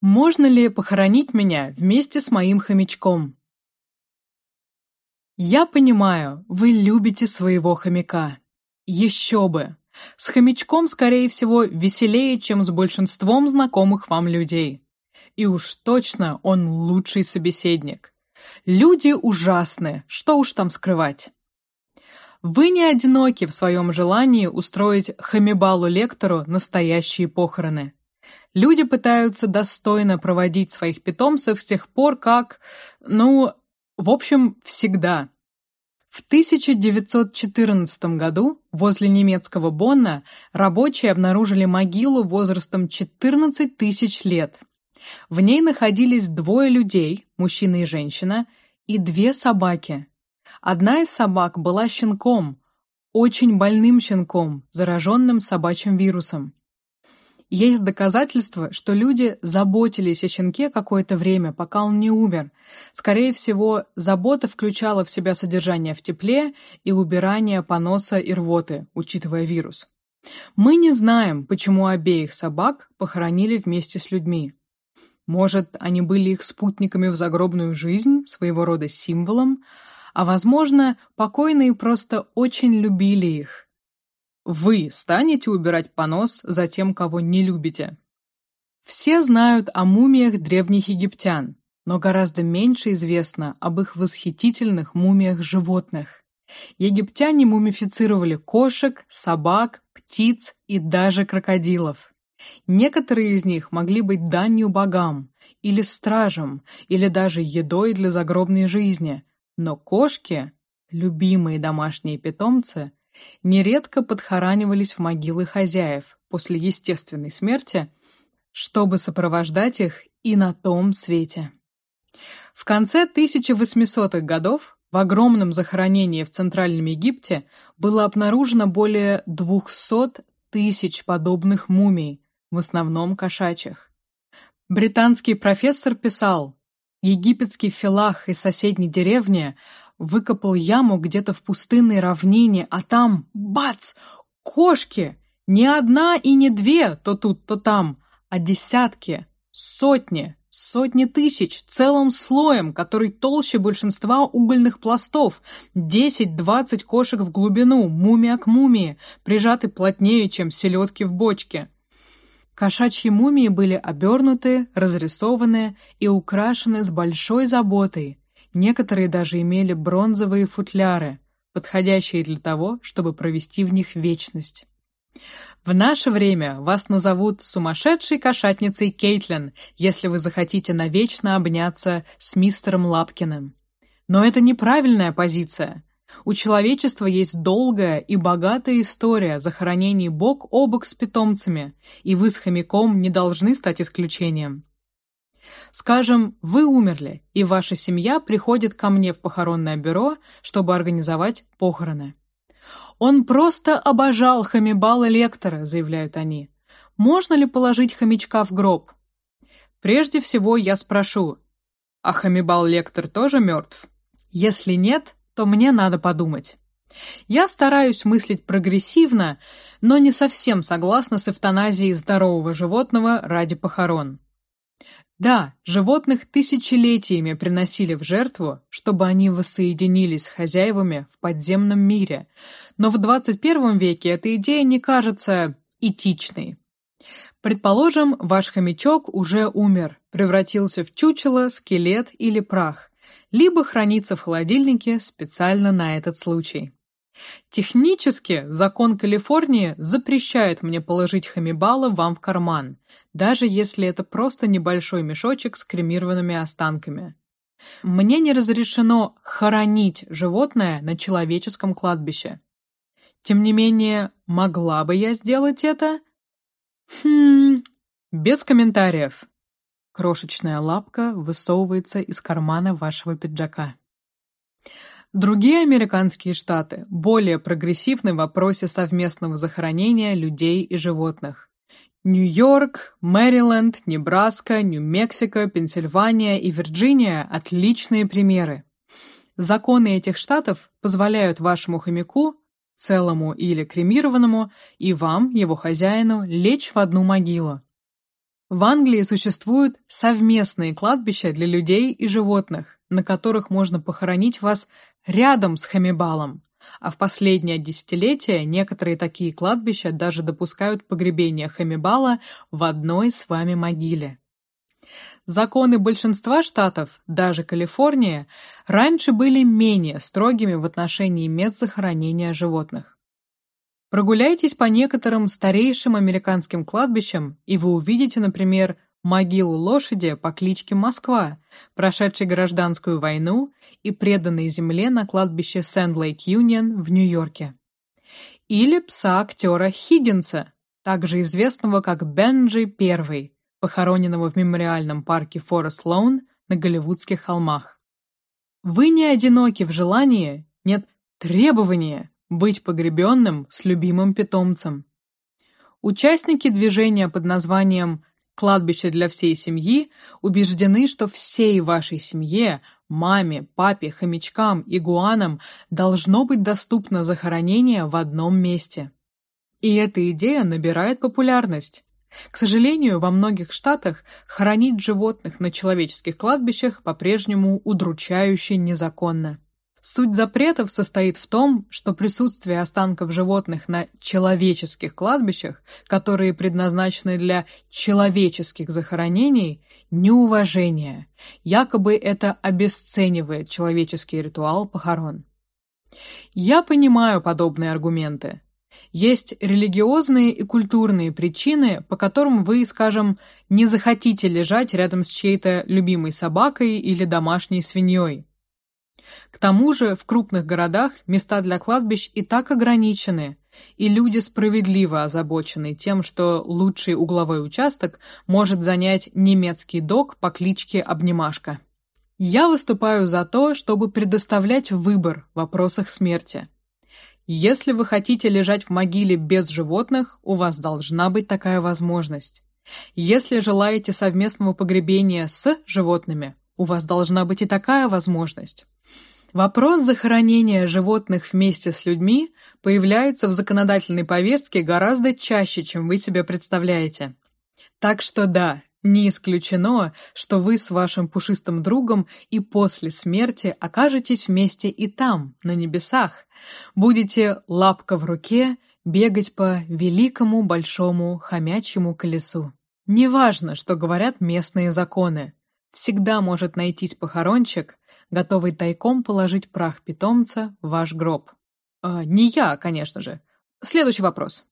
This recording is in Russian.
Можно ли похоронить меня вместе с моим хомячком? Я понимаю, вы любите своего хомяка. Еще бы! С хомячком, скорее всего, веселее, чем с большинством знакомых вам людей. И уж точно он лучший собеседник. Люди ужасны, что уж там скрывать. Вы не одиноки в своем желании устроить Хамибалу-лектору настоящие похороны. Люди пытаются достойно проводить своих питомцев с тех пор, как, ну, в общем, всегда. В 1914 году возле немецкого Бонна рабочие обнаружили могилу возрастом 14 тысяч лет. В ней находились двое людей, мужчина и женщина, и две собаки. Одна из собак была щенком, очень больным щенком, зараженным собачьим вирусом. Есть доказательства, что люди заботились о щенке какое-то время, пока он не умер. Скорее всего, забота включала в себя содержание в тепле и убирание поноса и рвоты, учитывая вирус. Мы не знаем, почему обеих собак похоронили вместе с людьми. Может, они были их спутниками в загробную жизнь, своего рода символом, а возможно, покойные просто очень любили их. Вы станете убирать понос за тем, кого не любите? Все знают о мумиях древних египтян, но гораздо меньше известно об их восхитительных мумиях животных. Египтяне мумифицировали кошек, собак, птиц и даже крокодилов. Некоторые из них могли быть данью богам, или стражем, или даже едой для загробной жизни, но кошки, любимые домашние питомцы, нередко подхоранивались в могилы хозяев после естественной смерти, чтобы сопровождать их и на том свете. В конце 1800-х годов в огромном захоронении в Центральном Египте было обнаружено более 200 тысяч подобных мумий, в основном кошачьих. Британский профессор писал, египетский филах из соседней деревни Выкопал яму где-то в пустынной равнине, а там — бац! Кошки! Не одна и не две, то тут, то там, а десятки, сотни, сотни тысяч, целым слоем, который толще большинства угольных пластов, десять-двадцать кошек в глубину, мумия к мумии, прижаты плотнее, чем селедки в бочке. Кошачьи мумии были обернуты, разрисованы и украшены с большой заботой, Некоторые даже имели бронзовые футляры, подходящие для того, чтобы провести в них вечность. В наше время вас назовут сумасшедшей кошатницей Кейтлин, если вы захотите навечно обняться с мистером Лапкиным. Но это неправильная позиция. У человечества есть долгая и богатая история захоронений бок о бок с питомцами, и вы с хомяком не должны стать исключением. Скажем, вы умерли, и ваша семья приходит ко мне в похоронное бюро, чтобы организовать похороны. Он просто обожал Хамибала Лектора, заявляют они. Можно ли положить хомячка в гроб? Прежде всего я спрошу, а Хамибал Лектор тоже мертв? Если нет, то мне надо подумать. Я стараюсь мыслить прогрессивно, но не совсем согласна с эвтаназией здорового животного ради похорон. Да, животных тысячелетиями приносили в жертву, чтобы они воссоединились с хозяевами в подземном мире, но в 21 веке эта идея не кажется этичной. Предположим, ваш хомячок уже умер, превратился в чучело, скелет или прах, либо хранится в холодильнике специально на этот случай. Технически закон Калифорнии запрещает мне положить хамибала вам в карман, даже если это просто небольшой мешочек с кремированными останками. Мне не разрешено хоронить животное на человеческом кладбище. Тем не менее, могла бы я сделать это? Хм, без комментариев. Крошечная лапка высовывается из кармана вашего пиджака. Другие американские штаты более прогрессивны в вопросе совместного захоронения людей и животных. Нью-Йорк, Мэриленд, Небраска, Нью-Мексико, Пенсильвания и Вирджиния – отличные примеры. Законы этих штатов позволяют вашему хомяку, целому или кремированному, и вам, его хозяину, лечь в одну могилу. В Англии существуют совместные кладбища для людей и животных, на которых можно похоронить вас рядом с Хамибалом. А в последнее десятилетие некоторые такие кладбища даже допускают погребение Хамибала в одной с вами могиле. Законы большинства штатов, даже Калифорния, раньше были менее строгими в отношении мест захоронения животных. Прогуляйтесь по некоторым старейшим американским кладбищам, и вы увидите, например, могилу лошади по кличке Москва, прошедшей гражданскую войну и преданной земле на кладбище Сент-Лейк-Юнион в Нью-Йорке. Или пса актера Хиггинса, также известного как Бенджи I, похороненного в мемориальном парке Форест Лоун на Голливудских холмах. Вы не одиноки в желании, нет требования быть погребенным с любимым питомцем. Участники движения под названием «Кладбище для всей семьи» убеждены, что всей вашей семье, маме, папе, хомячкам, игуанам должно быть доступно захоронение в одном месте. И эта идея набирает популярность. К сожалению, во многих штатах хоронить животных на человеческих кладбищах по-прежнему удручающе незаконно. Суть запретов состоит в том, что присутствие останков животных на человеческих кладбищах, которые предназначены для человеческих захоронений, неуважение. Якобы это обесценивает человеческий ритуал похорон. Я понимаю подобные аргументы. Есть религиозные и культурные причины, по которым вы, скажем, не захотите лежать рядом с чьей-то любимой собакой или домашней свиньей. К тому же в крупных городах места для кладбищ и так ограничены, и люди справедливо озабочены тем, что лучший угловой участок может занять немецкий дог по кличке Обнимашка. Я выступаю за то, чтобы предоставлять выбор в вопросах смерти. Если вы хотите лежать в могиле без животных, у вас должна быть такая возможность. Если желаете совместного погребения с животными, у вас должна быть и такая возможность. Вопрос захоронения животных вместе с людьми появляется в законодательной повестке гораздо чаще, чем вы себе представляете. Так что да, не исключено, что вы с вашим пушистым другом и после смерти окажетесь вместе и там, на небесах. Будете лапка в руке бегать по великому большому хомячьему колесу. Неважно, что говорят местные законы. Всегда может найтись похоронщик, готовый тайком положить прах питомца в ваш гроб. Э, не я, конечно же. Следующий вопрос.